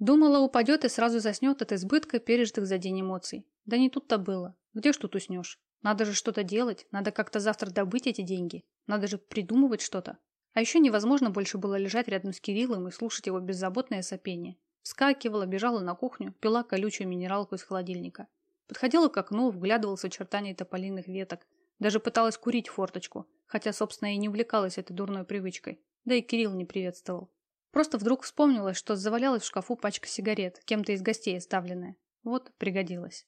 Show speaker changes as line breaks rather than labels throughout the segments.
Думала, упадет и сразу заснет от избытка пережитых за день эмоций. Да не тут-то было. Где ж тут уснешь? Надо же что-то делать, надо как-то завтра добыть эти деньги. Надо же придумывать что-то. А еще невозможно больше было лежать рядом с Кириллом и слушать его беззаботное сопение. Вскакивала, бежала на кухню, пила колючую минералку из холодильника. Подходила к окну, вглядывалась в очертания тополиных веток. Даже пыталась курить форточку, хотя, собственно, и не увлекалась этой дурной привычкой. Да и Кирилл не приветствовал. Просто вдруг вспомнилось, что завалялась в шкафу пачка сигарет, кем-то из гостей оставленная. Вот, пригодилась.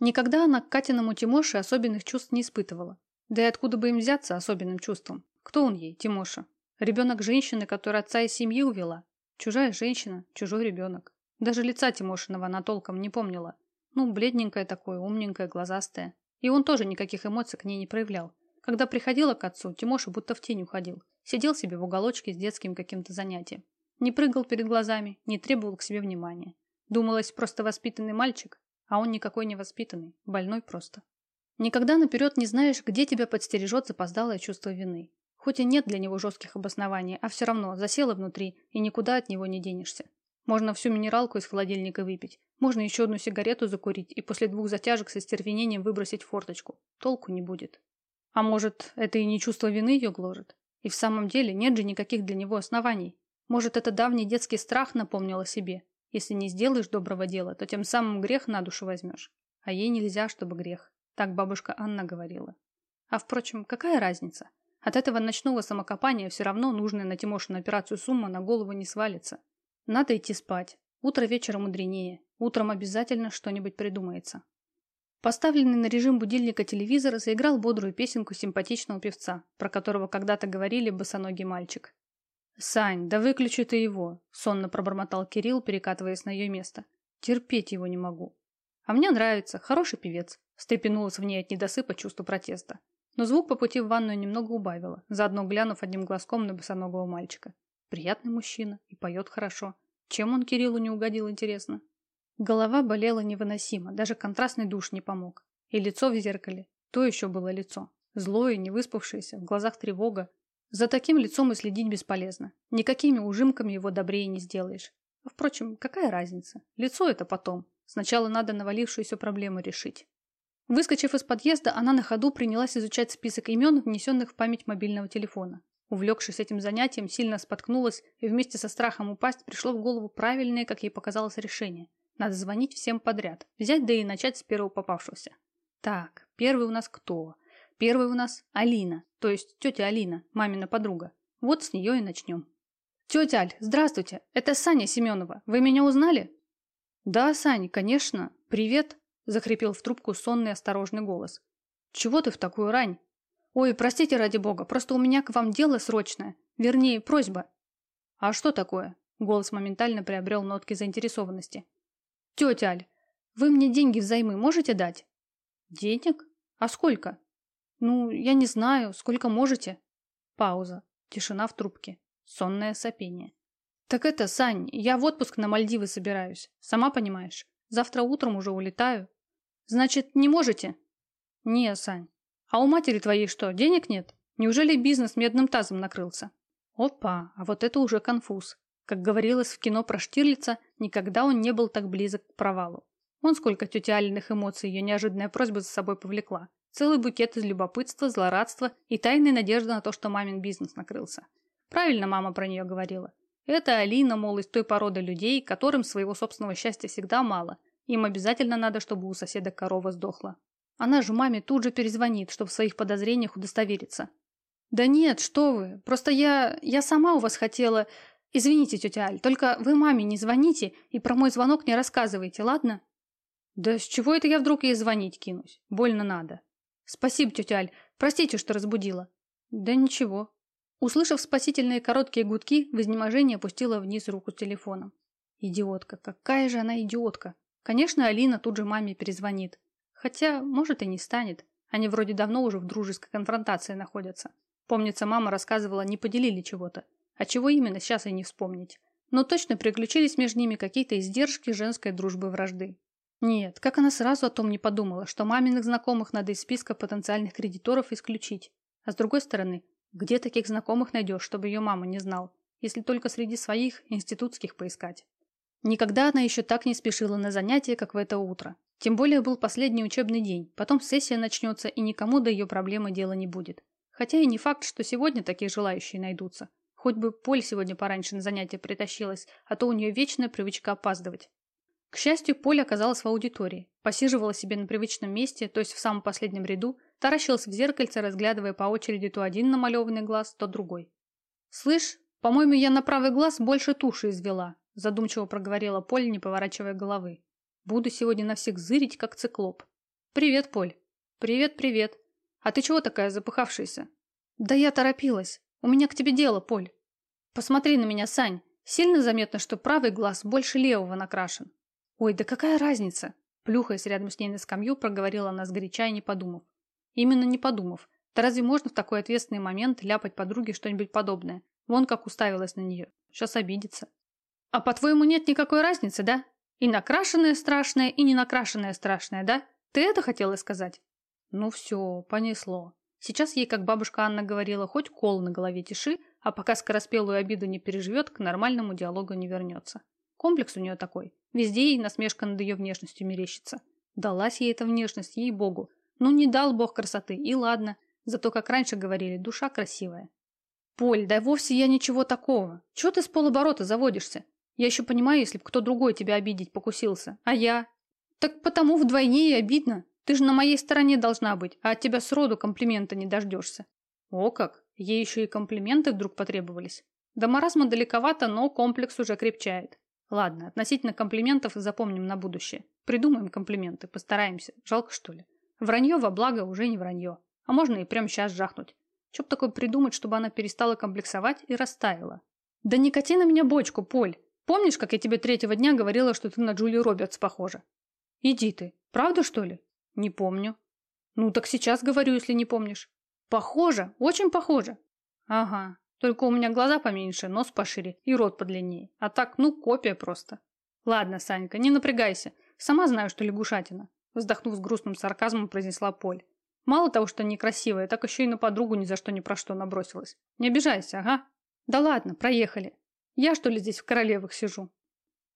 Никогда она к Катиному Тимоше особенных чувств не испытывала. Да и откуда бы им взяться особенным чувством? Кто он ей, Тимоша? Ребенок женщины, которая отца из семьи увела. Чужая женщина, чужой ребенок. Даже лица Тимошиного она толком не помнила. Ну, бледненькая такое, умненькая, глазастая. И он тоже никаких эмоций к ней не проявлял. Когда приходила к отцу, Тимоша будто в тень уходил. Сидел себе в уголочке с детским каким-то занятием. Не прыгал перед глазами, не требовал к себе внимания. Думалось, просто воспитанный мальчик, а он никакой не воспитанный, больной просто. Никогда наперед не знаешь, где тебя подстережет запоздалое чувство вины. Хоть и нет для него жестких обоснований, а все равно засело внутри, и никуда от него не денешься. Можно всю минералку из холодильника выпить, можно еще одну сигарету закурить и после двух затяжек со стервенением выбросить форточку. Толку не будет. А может, это и не чувство вины ее гложет? И в самом деле нет же никаких для него оснований. Может, это давний детский страх напомнил о себе. Если не сделаешь доброго дела, то тем самым грех на душу возьмешь. А ей нельзя, чтобы грех. Так бабушка Анна говорила. А впрочем, какая разница? От этого ночного самокопания все равно нужная на Тимошину операцию сумма на голову не свалится. Надо идти спать. Утро вечера мудренее. Утром обязательно что-нибудь придумается. Поставленный на режим будильника телевизор заиграл бодрую песенку симпатичного певца, про которого когда-то говорили босоногий мальчик. «Сань, да выключи ты его!» – сонно пробормотал Кирилл, перекатываясь на ее место. «Терпеть его не могу». «А мне нравится, хороший певец», – встрепенулась в ней от недосыпа чувство протеста. Но звук по пути в ванную немного убавила, заодно глянув одним глазком на босоногого мальчика. Приятный мужчина и поет хорошо. Чем он Кириллу не угодил, интересно? Голова болела невыносимо, даже контрастный душ не помог. И лицо в зеркале, то еще было лицо. Злое, невыспавшееся, в глазах тревога. За таким лицом и следить бесполезно. Никакими ужимками его добрее не сделаешь. Впрочем, какая разница? Лицо это потом. Сначала надо навалившуюся проблему решить. Выскочив из подъезда, она на ходу принялась изучать список имен, внесенных в память мобильного телефона. Увлекшись этим занятием, сильно споткнулась и вместе со страхом упасть пришло в голову правильное, как ей показалось, решение. Надо звонить всем подряд. Взять да и начать с первого попавшегося. Так, первый у нас кто? Первый у нас Алина, то есть тетя Алина, мамина подруга. Вот с нее и начнем. Тетя Аль, здравствуйте, это Саня Семенова. Вы меня узнали? Да, Сань, конечно. Привет, захрипел в трубку сонный осторожный голос. Чего ты в такую рань? Ой, простите ради бога, просто у меня к вам дело срочное. Вернее, просьба. А что такое? Голос моментально приобрел нотки заинтересованности. Тетя Аль, вы мне деньги взаймы можете дать? Денег? А сколько? Ну, я не знаю, сколько можете. Пауза. Тишина в трубке. Сонное сопение. Так это, Сань, я в отпуск на Мальдивы собираюсь. Сама понимаешь. Завтра утром уже улетаю. Значит, не можете? Не, Сань. А у матери твоей что, денег нет? Неужели бизнес медным тазом накрылся? Опа, а вот это уже конфуз. Как говорилось в кино про Штирлица, никогда он не был так близок к провалу. Он сколько тети Алиных эмоций ее неожиданная просьба за собой повлекла. Целый букет из любопытства, злорадства и тайной надежды на то, что мамин бизнес накрылся. Правильно мама про нее говорила. Это Алина, мол, из той породы людей, которым своего собственного счастья всегда мало, им обязательно надо, чтобы у соседа корова сдохла. Она же маме тут же перезвонит, чтобы в своих подозрениях удостовериться. «Да нет, что вы, просто я... я сама у вас хотела... Извините, тетя Аль, только вы маме не звоните и про мой звонок не рассказывайте, ладно?» «Да с чего это я вдруг ей звонить кинусь? Больно надо». «Спасибо, тетя Аль, простите, что разбудила». «Да ничего». Услышав спасительные короткие гудки, в изнеможении опустила вниз руку с телефоном. Идиотка, какая же она идиотка. Конечно, Алина тут же маме перезвонит. Хотя, может, и не станет. Они вроде давно уже в дружеской конфронтации находятся. Помнится, мама рассказывала, не поделили чего-то. А чего именно, сейчас и не вспомнить. Но точно приключились между ними какие-то издержки женской дружбы вражды. Нет, как она сразу о том не подумала, что маминых знакомых надо из списка потенциальных кредиторов исключить. А с другой стороны, где таких знакомых найдешь, чтобы ее мама не знал, если только среди своих институтских поискать? Никогда она еще так не спешила на занятия, как в это утро. Тем более был последний учебный день, потом сессия начнется, и никому до ее проблемы дела не будет. Хотя и не факт, что сегодня такие желающие найдутся. Хоть бы Поль сегодня пораньше на занятия притащилась, а то у нее вечная привычка опаздывать. К счастью, Поль оказалась в аудитории, посиживала себе на привычном месте, то есть в самом последнем ряду, таращилась в зеркальце, разглядывая по очереди то один намалеванный глаз, то другой. «Слышь, по-моему, я на правый глаз больше туши извела», задумчиво проговорила Поль, не поворачивая головы. «Буду сегодня на всех зырить, как циклоп». «Привет, Поль». «Привет, привет. А ты чего такая запыхавшаяся?» «Да я торопилась. У меня к тебе дело, Поль». «Посмотри на меня, Сань. Сильно заметно, что правый глаз больше левого накрашен». «Ой, да какая разница?» Плюхаясь рядом с ней на скамью, проговорила она сгоряча и не подумав. Именно не подумав. Да разве можно в такой ответственный момент ляпать подруге что-нибудь подобное? Вон как уставилась на нее. Сейчас обидится. А по-твоему нет никакой разницы, да? И накрашенное страшное, и не накрашенное страшное, да? Ты это хотела сказать? Ну все, понесло. Сейчас ей, как бабушка Анна говорила, хоть кол на голове тиши, а пока скороспелую обиду не переживет, к нормальному диалогу не вернется. Комплекс у нее такой. Везде ей насмешка над ее внешностью мерещится. Далась ей эта внешность, ей-богу. Ну не дал бог красоты, и ладно. Зато, как раньше говорили, душа красивая. Поль, да вовсе я ничего такого. Чего ты с полоборота заводишься? Я еще понимаю, если бы кто другой тебя обидеть покусился. А я? Так потому вдвойне и обидно. Ты же на моей стороне должна быть, а от тебя сроду комплимента не дождешься. О как! Ей еще и комплименты вдруг потребовались. До маразма далековато, но комплекс уже крепчает. Ладно, относительно комплиментов запомним на будущее. Придумаем комплименты, постараемся. Жалко, что ли? Вранье во благо уже не вранье. А можно и прямо сейчас жахнуть. Что б такое придумать, чтобы она перестала комплексовать и растаяла? Да не кати на меня бочку, Поль. Помнишь, как я тебе третьего дня говорила, что ты на Джули Робертс похожа? Иди ты. Правда, что ли? Не помню. Ну, так сейчас говорю, если не помнишь. Похоже, очень похоже. Ага. Только у меня глаза поменьше, нос пошире и рот подлиннее. А так, ну, копия просто. Ладно, Санька, не напрягайся. Сама знаю, что лягушатина. Вздохнув с грустным сарказмом, произнесла Поль. Мало того, что некрасивая, так еще и на подругу ни за что ни про что набросилась. Не обижайся, ага? Да ладно, проехали. Я что ли здесь в королевах сижу?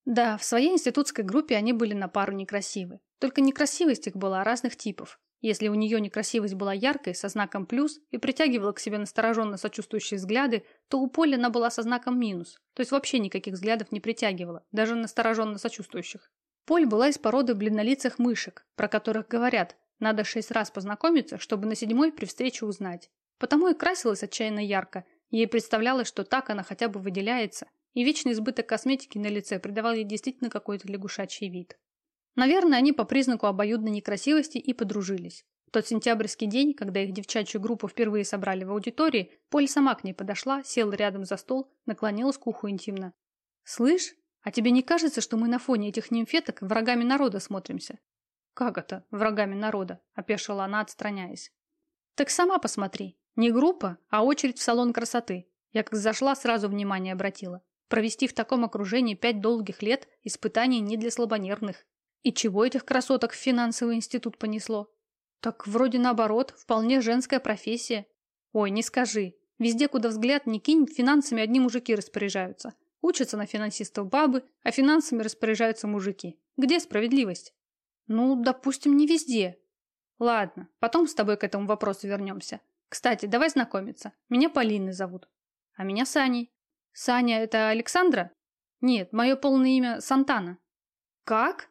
Да, в своей институтской группе они были на пару некрасивы. Только некрасивость их была разных типов. Если у нее некрасивость была яркой, со знаком плюс, и притягивала к себе настороженно сочувствующие взгляды, то у Поли она была со знаком минус, то есть вообще никаких взглядов не притягивала, даже настороженно сочувствующих. Поль была из породы бледнолицых мышек, про которых говорят, надо шесть раз познакомиться, чтобы на седьмой при встрече узнать. Потому и красилась отчаянно ярко, ей представлялось, что так она хотя бы выделяется, и вечный избыток косметики на лице придавал ей действительно какой-то лягушачий вид. Наверное, они по признаку обоюдной некрасивости и подружились. В тот сентябрьский день, когда их девчачью группу впервые собрали в аудитории, Поль сама к ней подошла, села рядом за стол, наклонилась к уху интимно. «Слышь, а тебе не кажется, что мы на фоне этих нимфеток врагами народа смотримся?» «Как это, врагами народа?» – опешила она, отстраняясь. «Так сама посмотри. Не группа, а очередь в салон красоты. Я как зашла, сразу внимание обратила. Провести в таком окружении пять долгих лет – испытаний не для слабонервных. И чего этих красоток в финансовый институт понесло? Так вроде наоборот, вполне женская профессия. Ой, не скажи. Везде, куда взгляд не кинь, финансами одни мужики распоряжаются. Учатся на финансистов бабы, а финансами распоряжаются мужики. Где справедливость? Ну, допустим, не везде. Ладно, потом с тобой к этому вопросу вернемся. Кстати, давай знакомиться. Меня Полиной зовут. А меня Саней. Саня – это Александра? Нет, мое полное имя Сантана. Как?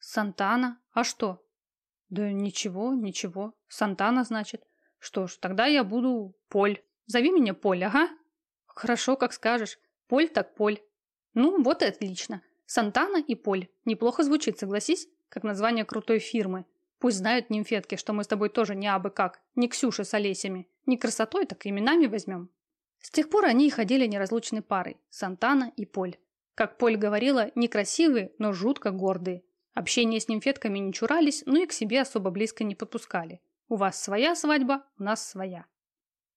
Сантана? А что? Да ничего, ничего. Сантана, значит. Что ж, тогда я буду Поль. Зови меня Поль, ага. Хорошо, как скажешь. Поль так Поль. Ну, вот и отлично. Сантана и Поль. Неплохо звучит, согласись? Как название крутой фирмы. Пусть знают нимфетки, что мы с тобой тоже не абы как. Не Ксюша с Олесями. Не красотой, так именами возьмем. С тех пор они и ходили неразлучной парой. Сантана и Поль. Как Поль говорила, некрасивые, но жутко гордые. Общение с нимфетками не чурались, но и к себе особо близко не подпускали. У вас своя свадьба, у нас своя.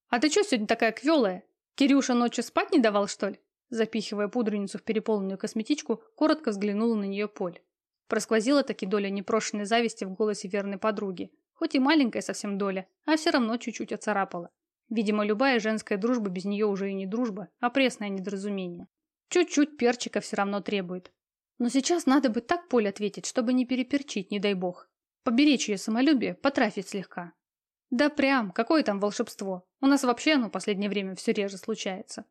А ты что сегодня такая квелая? Кирюша ночью спать не давал, что ли? Запихивая пудреницу в переполненную косметичку, коротко взглянула на нее Поль. Просквозила таки доля непрошенной зависти в голосе верной подруги. Хоть и маленькая совсем доля, а все равно чуть-чуть оцарапала. Видимо, любая женская дружба без нее уже и не дружба, а пресное недоразумение. Чуть-чуть перчика все равно требует. Но сейчас надо бы так Поле ответить, чтобы не переперчить, не дай бог. Поберечь ее самолюбие, потрафить слегка. Да прям, какое там волшебство. У нас вообще оно в последнее время все реже случается.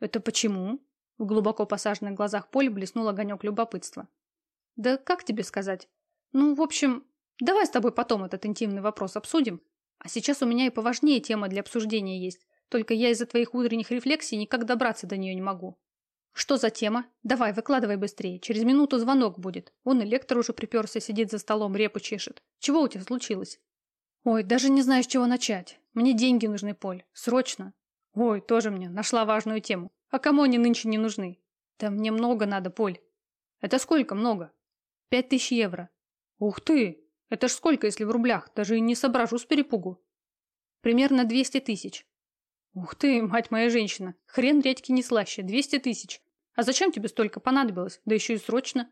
Это почему? В глубоко посаженных глазах Поль блеснул огонек любопытства. Да как тебе сказать? Ну, в общем, давай с тобой потом этот интимный вопрос обсудим. А сейчас у меня и поважнее тема для обсуждения есть. Только я из-за твоих утренних рефлексий никак добраться до нее не могу. Что за тема? Давай, выкладывай быстрее. Через минуту звонок будет. Он электро уже приперся, сидит за столом, репу чешет. Чего у тебя случилось? Ой, даже не знаю, с чего начать. Мне деньги нужны, Поль. Срочно. Ой, тоже мне. Нашла важную тему. А кому они нынче не нужны? Да мне много надо, Поль. Это сколько много? Пять тысяч евро. Ух ты! Это ж сколько, если в рублях? Даже и не соображу с перепугу. Примерно двести тысяч. Ух ты, мать моя женщина. Хрен редьки не слаще. Двести тысяч. А зачем тебе столько понадобилось? Да еще и срочно.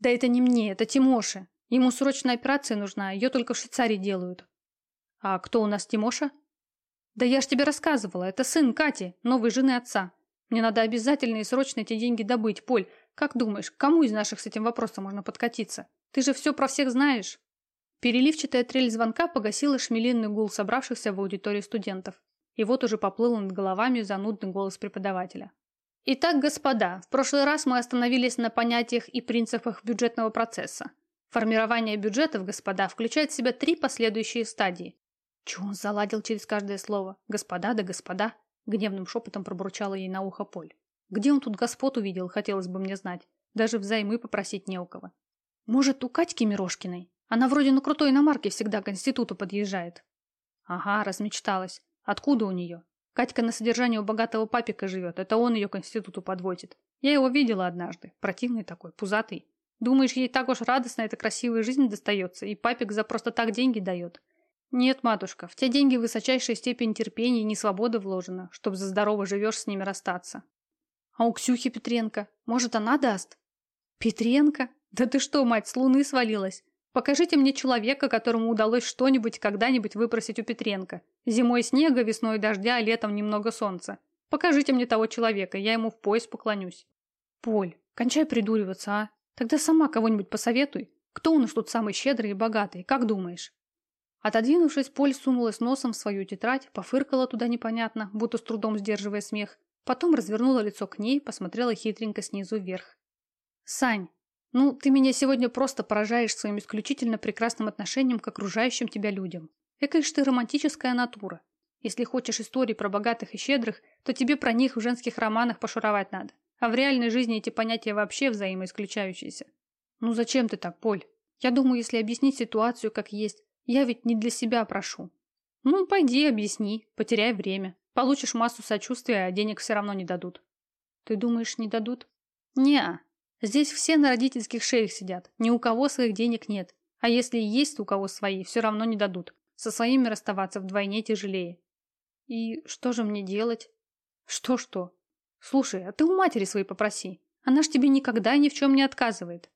Да это не мне, это Тимоше. Ему срочная операция нужна, ее только в Швейцарии делают. А кто у нас Тимоша? Да я ж тебе рассказывала, это сын Кати, новой жены отца. Мне надо обязательно и срочно эти деньги добыть, Поль. Как думаешь, кому из наших с этим вопросом можно подкатиться? Ты же все про всех знаешь. Переливчатая трель звонка погасила шмелинный гул собравшихся в аудитории студентов. И вот уже поплыл над головами занудный голос преподавателя. Итак, господа, в прошлый раз мы остановились на понятиях и принципах бюджетного процесса. Формирование бюджетов, господа, включает в себя три последующие стадии. Чего он заладил через каждое слово? Господа да господа. Гневным шепотом пробурчала ей на ухо Поль. Где он тут господ увидел, хотелось бы мне знать. Даже взаймы попросить не у кого. Может, у Катьки Мирошкиной? Она вроде на крутой иномарке всегда к институту подъезжает. Ага, размечталась. Откуда у нее? Катька на содержании у богатого папика живет. Это он ее к институту подводит. Я его видела однажды. Противный такой, пузатый. Думаешь, ей так уж радостно эта красивая жизнь достается, и папик за просто так деньги дает? Нет, матушка, в те деньги высочайшая степень терпения и несвободы вложена, чтобы за здорово живешь с ними расстаться. А у Ксюхи Петренко, может, она даст? Петренко? Да ты что, мать, с луны свалилась? Покажите мне человека, которому удалось что-нибудь когда-нибудь выпросить у Петренко. Зимой снега, весной дождя, летом немного солнца. Покажите мне того человека, я ему в пояс поклонюсь. Поль, кончай придуриваться, а? Тогда сама кого-нибудь посоветуй. Кто у нас тут самый щедрый и богатый, как думаешь? Отодвинувшись, Поль сунулась носом в свою тетрадь, пофыркала туда непонятно, будто с трудом сдерживая смех. Потом развернула лицо к ней, посмотрела хитренько снизу вверх. «Сань, ну ты меня сегодня просто поражаешь своим исключительно прекрасным отношением к окружающим тебя людям. Экая ж ты романтическая натура. Если хочешь истории про богатых и щедрых, то тебе про них в женских романах пошуровать надо. А в реальной жизни эти понятия вообще взаимоисключающиеся. Ну зачем ты так, Поль? Я думаю, если объяснить ситуацию как есть, я ведь не для себя прошу. Ну, пойди объясни, потеряй время. Получишь массу сочувствия, а денег все равно не дадут. Ты думаешь, не дадут? Не, Здесь все на родительских шеях сидят. Ни у кого своих денег нет. А если и есть у кого свои, все равно не дадут. Со своими расставаться вдвойне тяжелее. И что же мне делать? Что-что? Слушай, а ты у матери своей попроси. Она ж тебе никогда ни в чем не отказывает.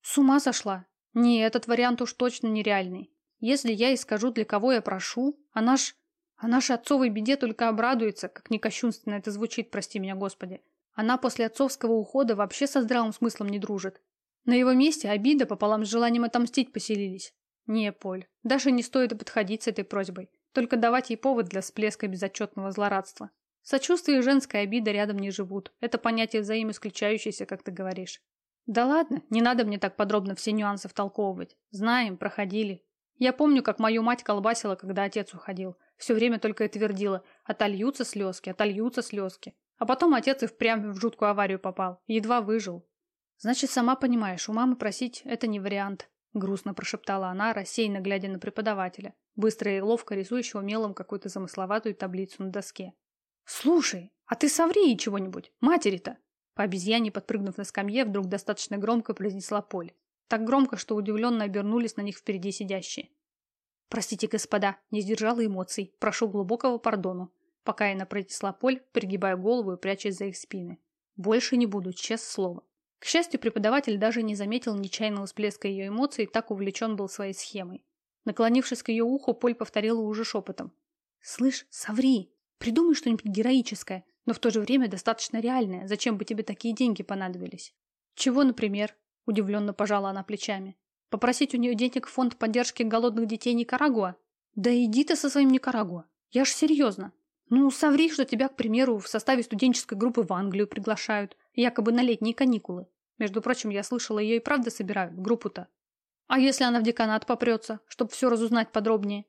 С ума сошла? Не, этот вариант уж точно нереальный. Если я и скажу, для кого я прошу, она ж... Она ж отцовой беде только обрадуется, как некощунственно это звучит, прости меня, Господи. Она после отцовского ухода вообще со здравым смыслом не дружит. На его месте обида пополам с желанием отомстить поселились. Не, Поль, даже не стоит подходить с этой просьбой. Только давать ей повод для всплеска безотчетного злорадства. Сочувствие и женская обида рядом не живут. Это понятие взаимоисключающееся, как ты говоришь. Да ладно, не надо мне так подробно все нюансы втолковывать. Знаем, проходили. Я помню, как мою мать колбасила, когда отец уходил. Все время только и твердила «отольются слезки, отольются слезки». А потом отец и впрямь в жуткую аварию попал. Едва выжил. Значит, сама понимаешь, у мамы просить – это не вариант. Грустно прошептала она, рассеянно глядя на преподавателя, быстро и ловко рисующего мелом какую-то замысловатую таблицу на доске. «Слушай, а ты соври ей чего-нибудь, матери-то!» По обезьяне, подпрыгнув на скамье, вдруг достаточно громко произнесла Поль. Так громко, что удивленно обернулись на них впереди сидящие. «Простите, господа, не сдержала эмоций. Прошу глубокого пардону», пока я произнесла Поль, пригибая голову и прячась за их спины. «Больше не буду, честное слово». К счастью, преподаватель даже не заметил нечаянного всплеска ее эмоций, так увлечен был своей схемой. Наклонившись к ее уху, Поль повторила уже шепотом. «Слышь, соври! Придумай что-нибудь героическое, но в то же время достаточно реальное. Зачем бы тебе такие деньги понадобились?» «Чего, например?» Удивленно пожала она плечами. Попросить у нее денег в фонд поддержки голодных детей Никарагуа? Да иди ты со своим Никарагуа. Я ж серьезно. Ну, соври, что тебя, к примеру, в составе студенческой группы в Англию приглашают, якобы на летние каникулы. Между прочим, я слышала, ее и правда собирают, группу-то. А если она в деканат попрется, чтобы все разузнать подробнее?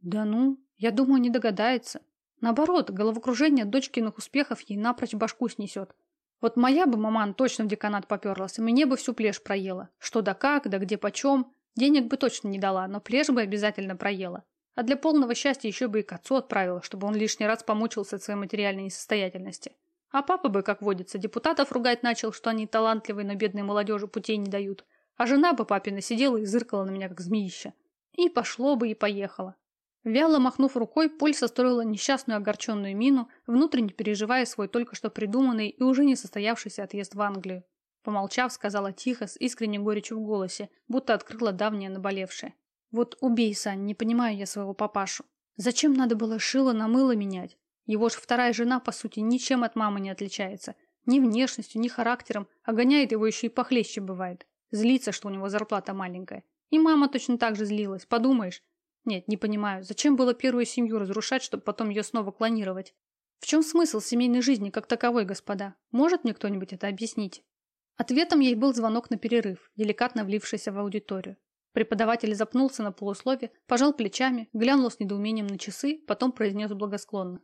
Да ну, я думаю, не догадается. Наоборот, головокружение дочкиных успехов ей напрочь башку снесет. Вот моя бы маман точно в деканат поперлась, и мне бы всю плешь проела. Что да как, да где почем. Денег бы точно не дала, но плешь бы обязательно проела. А для полного счастья еще бы и к отцу отправила, чтобы он лишний раз помучился от своей материальной несостоятельности. А папа бы, как водится, депутатов ругать начал, что они талантливые, но бедной молодежи путей не дают. А жена бы папина сидела и зыркала на меня, как змеища. И пошло бы, и поехало. Вяло махнув рукой, Поль состроила несчастную огорченную мину, внутренне переживая свой только что придуманный и уже не состоявшийся отъезд в Англию. Помолчав, сказала тихо, с искренней горечью в голосе, будто открыла давнее наболевшее. «Вот убей, Сань, не понимаю я своего папашу. Зачем надо было шило на мыло менять? Его ж вторая жена, по сути, ничем от мамы не отличается. Ни внешностью, ни характером, а гоняет его еще и похлеще бывает. Злится, что у него зарплата маленькая. И мама точно так же злилась, подумаешь. Нет, не понимаю, зачем было первую семью разрушать, чтобы потом ее снова клонировать? В чем смысл семейной жизни как таковой, господа? Может мне кто-нибудь это объяснить? Ответом ей был звонок на перерыв, деликатно влившийся в аудиторию. Преподаватель запнулся на полуслове, пожал плечами, глянул с недоумением на часы, потом произнес благосклонно.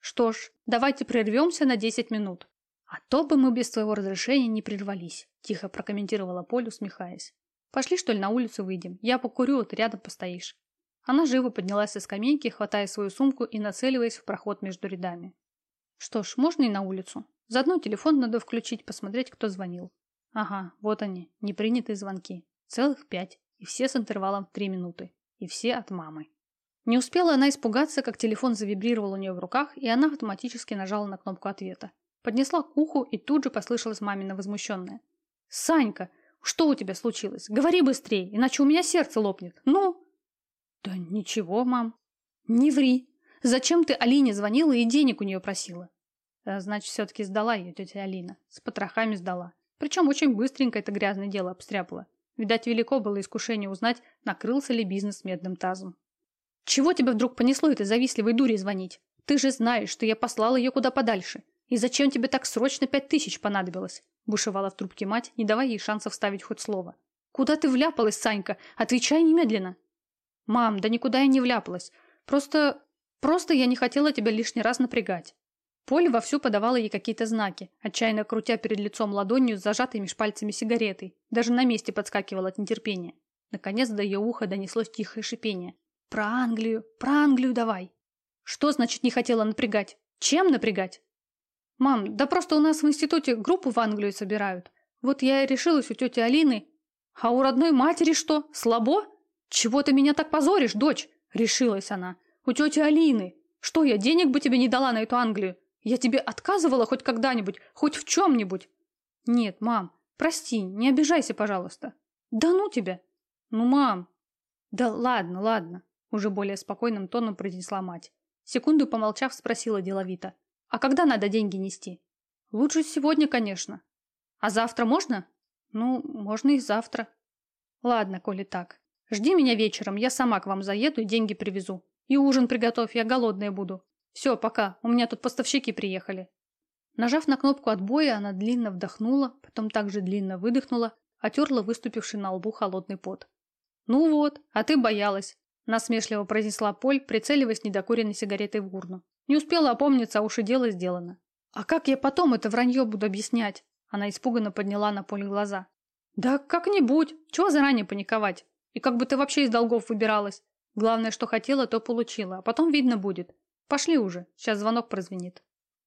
«Что ж, давайте прервемся на 10 минут. А то бы мы без твоего разрешения не прервались», тихо прокомментировала Поль, усмехаясь. «Пошли, что ли, на улицу выйдем? Я покурю, а ты рядом постоишь». Она живо поднялась со скамейки, хватая свою сумку и нацеливаясь в проход между рядами. Что ж, можно и на улицу. Заодно телефон надо включить, посмотреть, кто звонил. Ага, вот они, непринятые звонки. Целых пять. И все с интервалом в три минуты. И все от мамы. Не успела она испугаться, как телефон завибрировал у нее в руках, и она автоматически нажала на кнопку ответа. Поднесла к уху, и тут же послышалась мамина возмущенная. «Санька, что у тебя случилось? Говори быстрее, иначе у меня сердце лопнет. Ну?» Да ничего, мам. Не ври. Зачем ты Алине звонила и денег у нее просила? А, значит, все-таки сдала ее тетя Алина. С потрохами сдала. Причем очень быстренько это грязное дело обстряпала. Видать, велико было искушение узнать, накрылся ли бизнес медным тазом. Чего тебя вдруг понесло этой завистливой дуре звонить? Ты же знаешь, что я послала ее куда подальше. И зачем тебе так срочно пять тысяч понадобилось? Бушевала в трубке мать, не давая ей шансов вставить хоть слово. Куда ты вляпалась, Санька? Отвечай немедленно. «Мам, да никуда я не вляпалась. Просто... просто я не хотела тебя лишний раз напрягать». Поль вовсю подавала ей какие-то знаки, отчаянно крутя перед лицом ладонью с зажатой меж пальцами сигаретой. Даже на месте подскакивала от нетерпения. Наконец до ее уха донеслось тихое шипение. «Про Англию! Про Англию давай!» «Что значит не хотела напрягать? Чем напрягать?» «Мам, да просто у нас в институте группу в Англию собирают. Вот я и решилась у тети Алины. А у родной матери что, слабо?» «Чего ты меня так позоришь, дочь?» – решилась она. «У тети Алины. Что, я денег бы тебе не дала на эту Англию? Я тебе отказывала хоть когда-нибудь, хоть в чем-нибудь?» «Нет, мам, прости, не обижайся, пожалуйста». «Да ну тебя!» «Ну, мам!» «Да ладно, ладно», – уже более спокойным тоном произнесла мать. Секунду помолчав, спросила деловито. «А когда надо деньги нести?» «Лучше сегодня, конечно». «А завтра можно?» «Ну, можно и завтра». «Ладно, коли так. Жди меня вечером, я сама к вам заеду и деньги привезу. И ужин приготовь, я голодная буду. Все, пока, у меня тут поставщики приехали». Нажав на кнопку отбоя, она длинно вдохнула, потом также длинно выдохнула, отерла выступивший на лбу холодный пот. «Ну вот, а ты боялась», – насмешливо произнесла Поль, прицеливаясь недокуренной сигаретой в урну. «Не успела опомниться, а уж и дело сделано». «А как я потом это вранье буду объяснять?» Она испуганно подняла на Поль глаза. «Да как-нибудь. Чего заранее паниковать? И как бы ты вообще из долгов выбиралась? Главное, что хотела, то получила, а потом видно будет. Пошли уже, сейчас звонок прозвенит.